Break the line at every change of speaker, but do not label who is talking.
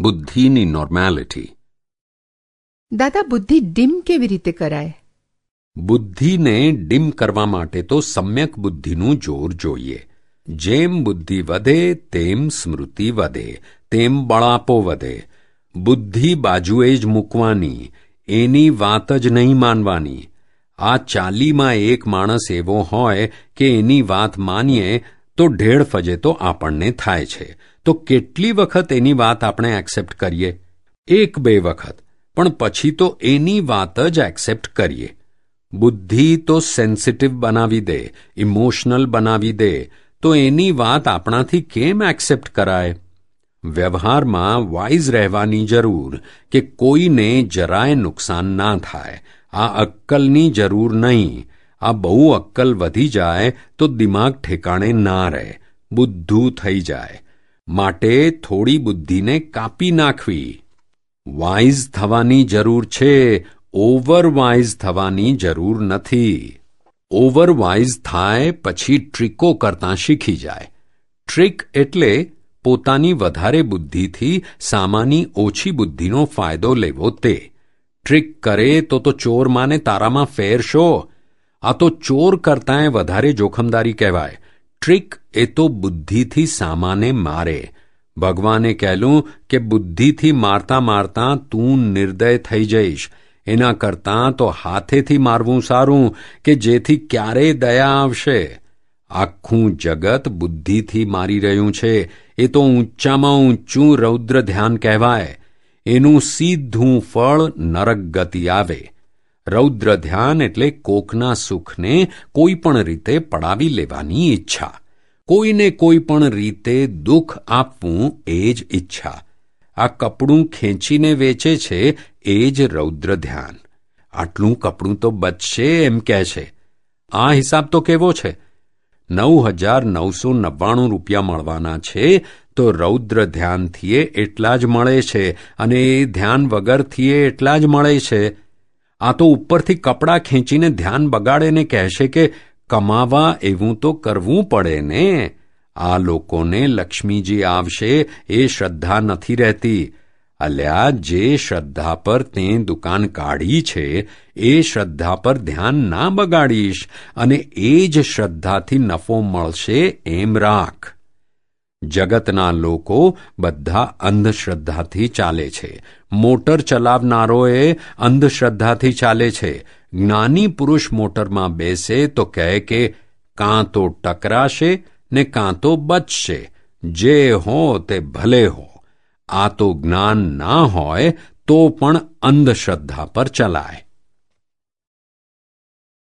બુદ્ધિની નોર્માલિટી
દાદા બુદ્ધિ ડીમ કેવી રીતે કરાય?
બુદ્ધિને ડીમ કરવા માટે તો સમ્યક બુદ્ધિનું જોર જોઈએ. જેમ બુદ્ધિ વધે તેમ સ્મૃતિ વધે તેમ બળાપો વધે. બુદ્ધિ બાજુએ જ મૂકવાની એની વાત જ નહીં માનવાની. આ ચાલીમાં એક માણસ એવો હોય કે એની વાત માનીએ તો ઢેળ ફજે તો આપણને થાય છે. તો કેટલી વખત એની વાત આપણે એક્સેપ્ટ કરીએ? એક બે વખત. પણ પછી તો એની વાત જ એક્સેપ્ટ કરીએ. બુદ્ધિ તો સેન્સિટિવ બનાવી દે ઇમોશનલ બનાવી દે, તો એની વાત આપણાથી કેમ એક્સેપ્ટ કરાય? વ્યવહારમાં વાઇઝ રહેવાની જરૂર કે કોઈને જરાય નુકસાન ના થાય. આ અક્કલની જરૂર નહીં. આ બહુ અક્કલ વધી જાય તો દિમાગ ઠેકાણે ના રહે. બુદ્ધું થઈ જાય. માટે થોડી બુદ્ધિને કાપી નાખવી. વાઇઝ થવાની જરૂર છે, ઓવરવાઇઝ થવાની જરૂર નથી. ઓવરવાઇઝ થાય પછી ટ્રીકો કરતાં શીખી જાય. ટ્રીક એટલે પોતાની વધારે બુદ્ધિથી સામાની ઓછી બુદ્ધિનો ફાયદો લેવો તે. ટ્રીક કરે તો તો ચોર માને તારામાં ફેરશો. આ તો ચોર કરતાંય વધારે જોખમદારી કહેવાય. ટ્રીક એ તો બુદ્ધિથી સામાને મારે. ભગવાને કહેલું કે બુદ્ધિથી મારતા મારતા તું નિર્દય થઈ જઈશ. એના કરતાં તો હાથેથી મારવું સારું કે જેથી ક્યારેય દયા આવશે. આખું જગત બુદ્ધિથી મારી રહ્યું છે. એ તો ઊંચામાં ઊંચું રૌદ્ર ધ્યાન કહેવાય. એનું સીધું ફળ નરક ગતિ આવે. રૌદ્ર ધ્યાન એટલે કોકના સુખને કોઈ પણ રીતે પડાવી લેવાની ઈચ્છા. કોઈને કોઈ પણ રીતે દુઃખ આપવું એ જ ઈચ્છા. આ કપડું ખેંચીને વેચે છે એ જ રૌદ્ર ધ્યાન. આટલું કપડું તો બચશે એમ કહે છે. આ હિસાબ તો કેવો છે? નવ હજાર નવસો નવ્વાણું રૂપિયા મળવાના છે તો રૌદ્ર ધ્યાનથીએ એટલા જ મળે છે અને એ ધ્યાન વગરથીએ એટલા જ મળે છે. આ તો ઉપરથી કપડાં ખેંચીને ધ્યાન બગાડે ને કહેશે કે, કમાવા એવું તો કરવું પડે ને. આ લોકોને લક્ષ્મીજી આવશે, એ શ્રદ્ધા નથી રહેતી. અલ્યા, જે શ્રદ્ધા પર તે દુકાન કાઢી છે, એ શ્રદ્ધા પર ધ્યાન ના બગાડીશ, અને એ જ શ્રદ્ધાથી નફો મળશે, એમ રાખ. જગતના લોકો બધા અંધશ્રદ્ધાથી ચાલે છે. મોટર ચલાવનારોએ અંધશ્રદ્ધાથી ચાલે છે. જ્ઞાની પુરુષ મોટરમાં બેસે તો કહે કે, કાં તો ટકરાશે ને કાં તો બચશે. જે હો તે ભલે હો. આ તો જ્ઞાન ના હોય તો પણ અંધશ્રદ્ધા પર ચલાય.